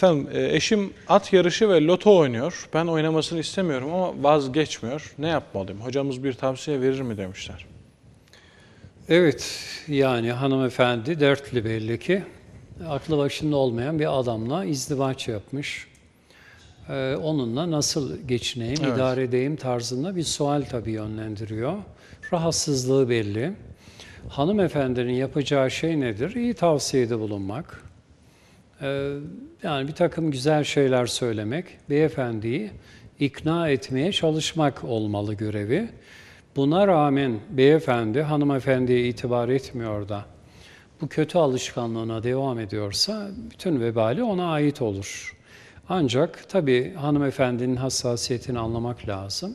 Efendim e, eşim at yarışı ve loto oynuyor. Ben oynamasını istemiyorum ama vazgeçmiyor. Ne yapmalıyım? Hocamız bir tavsiye verir mi demişler. Evet, yani hanımefendi dertli belli ki. Aklı başında olmayan bir adamla izdivaç yapmış. Ee, onunla nasıl geçineyim, Evet. idare edeyim tarzında bir sual tabii yönlendiriyor. Rahatsızlığı belli. Hanımefendinin yapacağı şey nedir? İyi tavsiyede bulunmak. Ee, yani bir takım güzel şeyler söylemek, beyefendiyi ikna etmeye çalışmak olmalı görevi. Buna rağmen beyefendi hanımefendiye itibar etmiyor da bu kötü alışkanlığına devam ediyorsa bütün vebali ona ait olur. Ancak tabii hanımefendinin hassasiyetini anlamak lazım.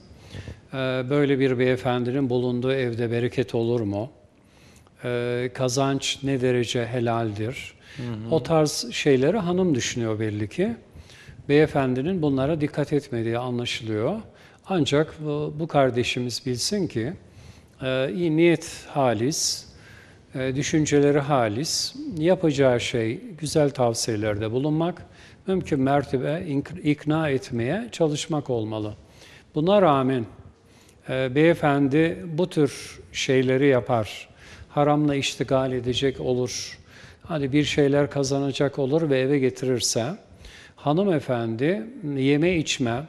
Ee, Böyle bir beyefendinin bulunduğu evde bereket olur mu? Ee, Kazanç ne derece helaldir? O tarz şeyleri hanım düşünüyor belli ki. Beyefendinin bunlara dikkat etmediği anlaşılıyor. Ancak bu, kardeşimiz bilsin ki e, iyi niyet halis, e, düşünceleri halis, yapacağı şey güzel tavsiyelerde bulunmak, mümkün mertebe ikna etmeye çalışmak olmalı. Buna rağmen e, beyefendi bu tür şeyleri yapar, haramla iştigal edecek olur, hadi bir şeyler kazanacak olur ve eve getirirse, hanımefendi yeme içme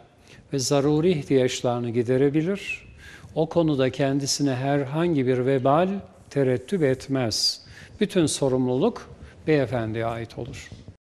ve zaruri ihtiyaçlarını giderebilir. O konuda kendisine herhangi bir vebal terettüp etmez. Bütün sorumluluk beyefendiye ait olur.